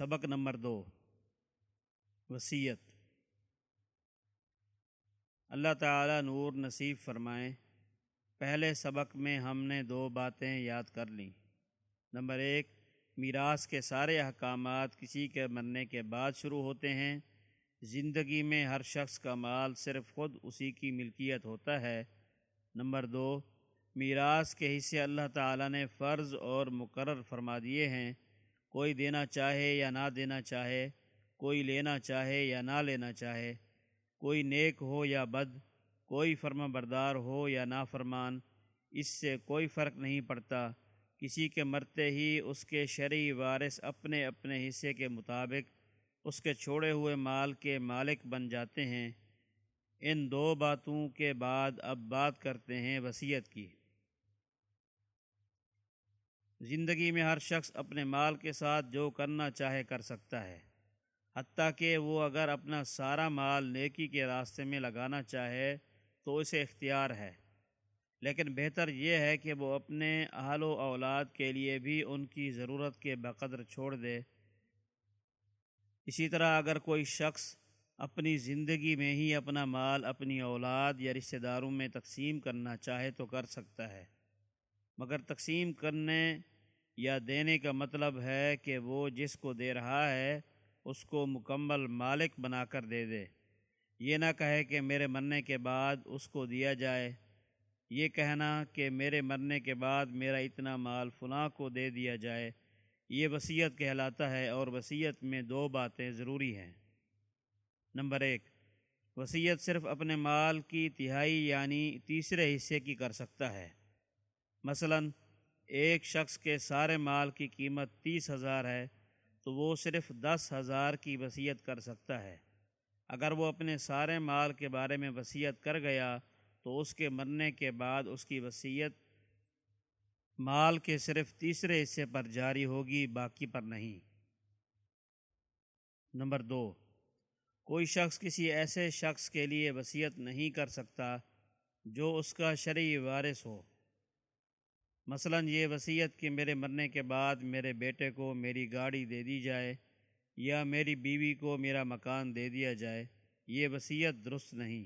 سبق نمبر دو، وصیت۔ اللہ تعالیٰ نور نصیب فرمائیں پہلے سبق میں ہم نے دو باتیں یاد کر لیں۔ نمبر ایک، میراث کے سارے احکامات کسی کے مرنے کے بعد شروع ہوتے ہیں۔ زندگی میں ہر شخص کا مال صرف خود اسی کی ملکیت ہوتا ہے۔ نمبر دو، میراث کے حصے اللہ تعالیٰ نے فرض اور مقرر فرما دیے ہیں۔ کوئی دینا چاہے یا نہ دینا چاہے، کوئی لینا چاہے یا نہ لینا چاہے، کوئی نیک ہو یا بد، کوئی فرما بردار ہو یا نافرمان، اس سے کوئی فرق نہیں پڑتا۔ کسی کے مرتے ہی اس کے شرعی وارث اپنے اپنے حصے کے مطابق اس کے چھوڑے ہوئے مال کے مالک بن جاتے ہیں۔ ان دو باتوں کے بعد اب بات کرتے ہیں وصیت کی۔ زندگی میں ہر شخص اپنے مال کے ساتھ جو کرنا چاہے کر سکتا ہے۔ حتیٰ کہ وہ اگر اپنا سارا مال نیکی کے راستے میں لگانا چاہے تو اسے اختیار ہے۔ لیکن بہتر یہ ہے کہ وہ اپنے اہل و اولاد کے لیے بھی ان کی ضرورت کے بقدر چھوڑ دے۔ اسی طرح اگر کوئی شخص اپنی زندگی میں ہی اپنا مال اپنی اولاد یا رشتہ داروں میں تقسیم کرنا چاہے تو کر سکتا ہے۔ مگر تقسیم کرنے یا دینے کا مطلب ہے کہ وہ جس کو دے رہا ہے، اس کو مکمل مالک بنا کر دے دے۔ یہ نہ کہے کہ میرے مرنے کے بعد اس کو دیا جائے۔ یہ کہنا کہ میرے مرنے کے بعد میرا اتنا مال فلاں کو دے دیا جائے، یہ وصیت کہلاتا ہے اور وصیت میں دو باتیں ضروری ہیں۔ نمبر ایک، وصیت صرف اپنے مال کی تہائی یعنی تیسرے حصے کی کر سکتا ہے۔ مثلاً ایک شخص کے سارے مال کی قیمت تیس ہزار ہے، تو وہ صرف دس ہزار کی وصیت کر سکتا ہے۔ اگر وہ اپنے سارے مال کے بارے میں وصیت کر گیا، تو اس کے مرنے کے بعد اس کی وصیت مال کے صرف تیسرے حصے پر جاری ہوگی، باقی پر نہیں۔ نمبر دو، کوئی شخص کسی ایسے شخص کے لیے وصیت نہیں کر سکتا جو اس کا شرعی وارث ہو۔ مثلا یہ وصیت کہ میرے مرنے کے بعد میرے بیٹے کو میری گاڑی دے دی جائے یا میری بیوی کو میرا مکان دے دیا جائے، یہ وصیت درست نہیں۔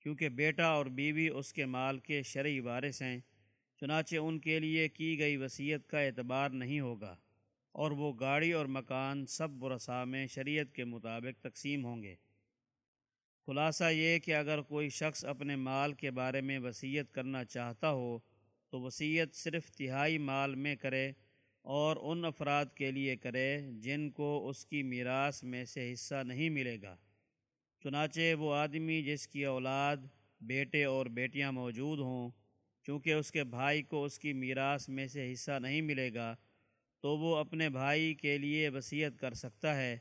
کیونکہ بیٹا اور بیوی اس کے مال کے شرعی وارث ہیں، چنانچہ ان کے لیے کی گئی وصیت کا اعتبار نہیں ہوگا اور وہ گاڑی اور مکان سب برسا میں شریعت کے مطابق تقسیم ہوں گے۔ خلاصہ یہ کہ اگر کوئی شخص اپنے مال کے بارے میں وصیت کرنا چاہتا ہو تو وصیت صرف تہائی مال میں کرے اور ان افراد کے لیے کرے جن کو اس کی میراث میں سے حصہ نہیں ملے گا۔ چنانچہ وہ آدمی جس کی اولاد، بیٹے اور بیٹیاں موجود ہوں، چونکہ اس کے بھائی کو اس کی میراث میں سے حصہ نہیں ملے گا، تو وہ اپنے بھائی کے لیے وصیت کر سکتا ہے۔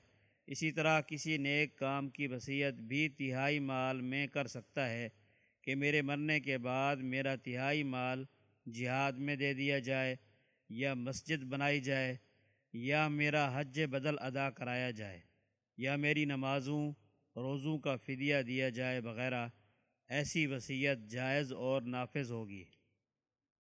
اسی طرح کسی نیک کام کی وصیت بھی تہائی مال میں کر سکتا ہے کہ میرے مرنے کے بعد میرا تہائی مال جہاد میں دے دیا جائے یا مسجد بنائی جائے یا میرا حج بدل ادا کرایا جائے یا میری نمازوں، روزوں کا فدیہ دیا جائے وغیرہ ایسی وصیت جائز اور نافذ ہوگی۔